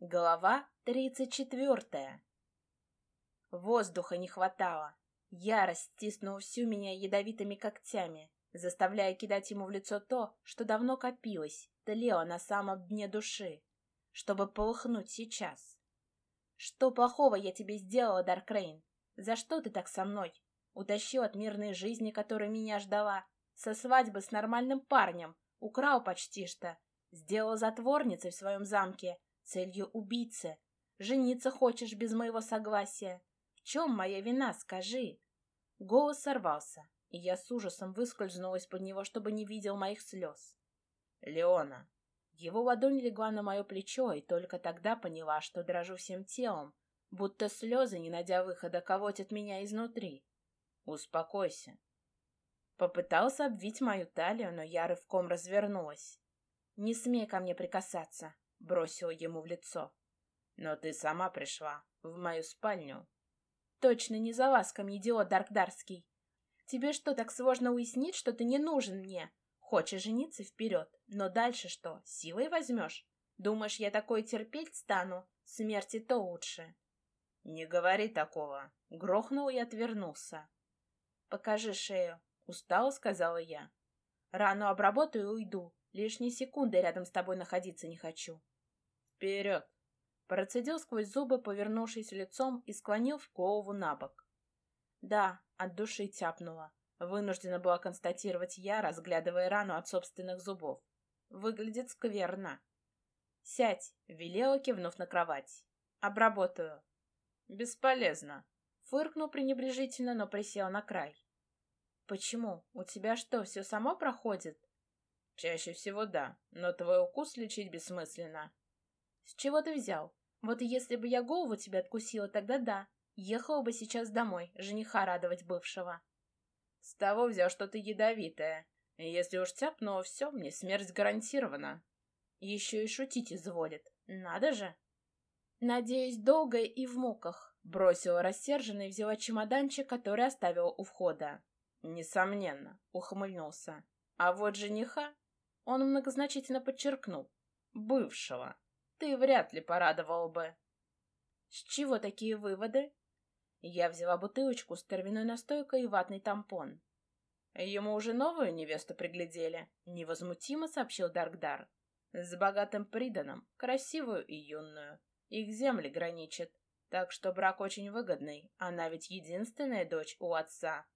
Глава тридцать четвертая. Воздуха не хватало. Ярость стиснула всю меня ядовитыми когтями, заставляя кидать ему в лицо то, что давно копилось, тлело на самом дне души, чтобы полыхнуть сейчас. Что плохого я тебе сделала, Даркрейн? За что ты так со мной? Утащил от мирной жизни, которая меня ждала, со свадьбы с нормальным парнем, украл почти что, сделал затворницей в своем замке, целью убийцы. Жениться хочешь без моего согласия? В чем моя вина, скажи?» Голос сорвался, и я с ужасом выскользнула из-под него, чтобы не видел моих слез. «Леона!» Его ладонь легла на мое плечо, и только тогда поняла, что дрожу всем телом, будто слезы, не найдя выхода, колотят меня изнутри. «Успокойся!» Попытался обвить мою талию, но я рывком развернулась. «Не смей ко мне прикасаться!» Бросила ему в лицо. Но ты сама пришла в мою спальню. Точно не за ласками, идиот Даркдарский. Тебе что, так сложно уяснить, что ты не нужен мне? Хочешь жениться вперед, но дальше что, силой возьмешь? Думаешь, я такое терпеть стану? Смерти то лучше. Не говори такого. Грохнул и отвернулся. Покажи шею. Устал, сказала я. Рану обработаю и уйду. Лишние секунды рядом с тобой находиться не хочу. «Вперед!» Процедил сквозь зубы, повернувшись лицом и склонил в голову на бок. «Да, от души тяпнула», — вынуждена была констатировать я, разглядывая рану от собственных зубов. «Выглядит скверно». «Сядь», — велела, кивнув на кровать. «Обработаю». «Бесполезно», — фыркнул пренебрежительно, но присел на край. «Почему? У тебя что, все само проходит?» «Чаще всего да, но твой укус лечить бессмысленно. «С чего ты взял? Вот если бы я голову тебе откусила, тогда да. Ехала бы сейчас домой, жениха радовать бывшего». «С того взял, что ты ядовитая. Если уж тяпнула все, мне смерть гарантирована». Еще и шутить изволит. Надо же. «Надеюсь, долго и в муках», — бросила рассерженно и взяла чемоданчик, который оставила у входа. «Несомненно», — ухмыльнулся. «А вот жениха...» Он многозначительно подчеркнул. «Бывшего» ты вряд ли порадовал бы. С чего такие выводы? Я взяла бутылочку с травяной настойкой и ватный тампон. Ему уже новую невесту приглядели, невозмутимо сообщил Даркдар. С богатым приданым, красивую и юную. Их земли граничат, так что брак очень выгодный, она ведь единственная дочь у отца.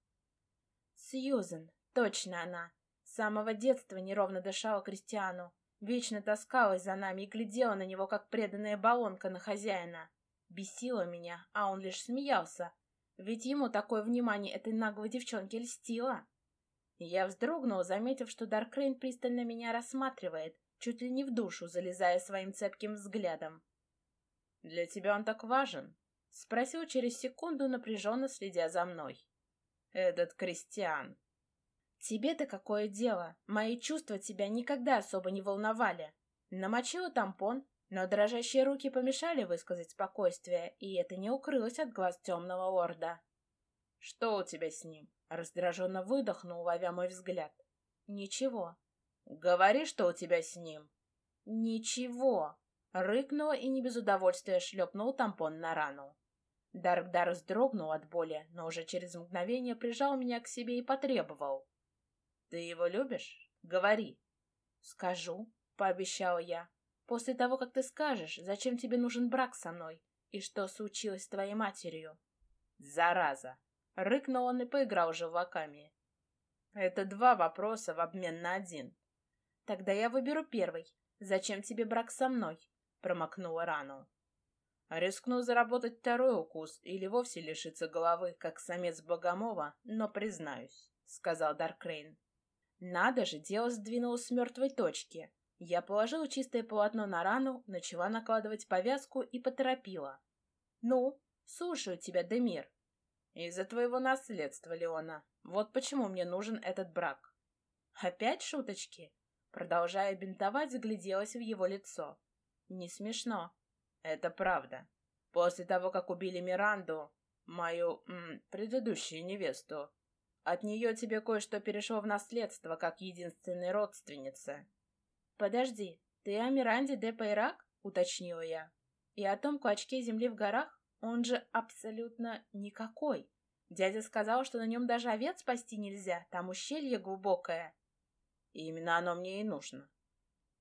Сьюзен, точно она. С самого детства неровно дышала Кристиану, Вечно таскалась за нами и глядела на него, как преданная баллонка на хозяина. Бесила меня, а он лишь смеялся, ведь ему такое внимание этой наглой девчонки льстило. Я вздрогнула, заметив, что Даркрейн пристально меня рассматривает, чуть ли не в душу, залезая своим цепким взглядом. «Для тебя он так важен?» — спросил через секунду, напряженно следя за мной. «Этот крестьян. «Тебе-то какое дело? Мои чувства тебя никогда особо не волновали. Намочила тампон, но дрожащие руки помешали высказать спокойствие, и это не укрылось от глаз темного лорда. «Что у тебя с ним?» — раздраженно выдохнул, ловя мой взгляд. «Ничего». «Говори, что у тебя с ним». «Ничего!» — рыкнула и не без удовольствия шлепнул тампон на рану. Даркдар вздрогнул от боли, но уже через мгновение прижал меня к себе и потребовал. Ты его любишь? Говори. Скажу, пообещала я. После того, как ты скажешь, зачем тебе нужен брак со мной и что случилось с твоей матерью. Зараза! Рыкнул он и поиграл желваками. Это два вопроса в обмен на один. Тогда я выберу первый. Зачем тебе брак со мной? Промокнула рану. Рискну заработать второй укус или вовсе лишиться головы, как самец Богомова, но признаюсь, — сказал Даркрейн. Надо же, дело сдвинулось с мертвой точки. Я положила чистое полотно на рану, начала накладывать повязку и поторопила. «Ну, слушаю тебя, Демир». «Из-за твоего наследства, Леона. Вот почему мне нужен этот брак». «Опять шуточки?» Продолжая бинтовать, загляделась в его лицо. «Не смешно». «Это правда. После того, как убили Миранду, мою м, предыдущую невесту, от нее тебе кое-что перешло в наследство, как единственной родственнице. Подожди, ты о Миранде де Пайрак? Уточнила я. И о том клочке земли в горах он же абсолютно никакой. Дядя сказал, что на нем даже овец спасти нельзя, там ущелье глубокое. И именно оно мне и нужно.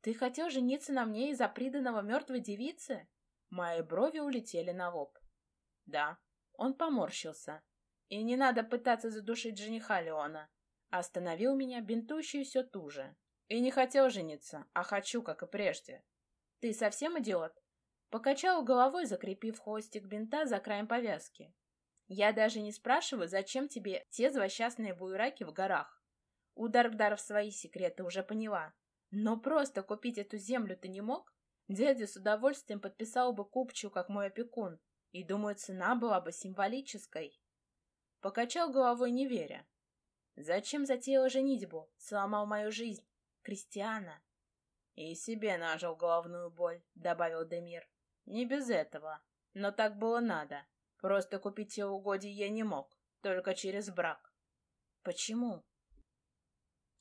Ты хотел жениться на мне из-за приданного мертвой девицы? Мои брови улетели на лоб. Да. Он поморщился. И не надо пытаться задушить жениха Леона. Остановил меня, бинтующий все туже. И не хотел жениться, а хочу, как и прежде. Ты совсем идиот? Покачал головой, закрепив хвостик бинта за краем повязки. Я даже не спрашиваю, зачем тебе те злосчастные буераки в горах. У Даркдаров свои секреты уже поняла. Но просто купить эту землю ты не мог? Дядя с удовольствием подписал бы купчу, как мой опекун, и, думаю, цена была бы символической. Покачал головой, не веря. Зачем затеяла женитьбу? Сломал мою жизнь. Кристиана. И себе нажил головную боль, добавил Демир. Не без этого. Но так было надо. Просто купить те угодья я не мог, только через брак. Почему?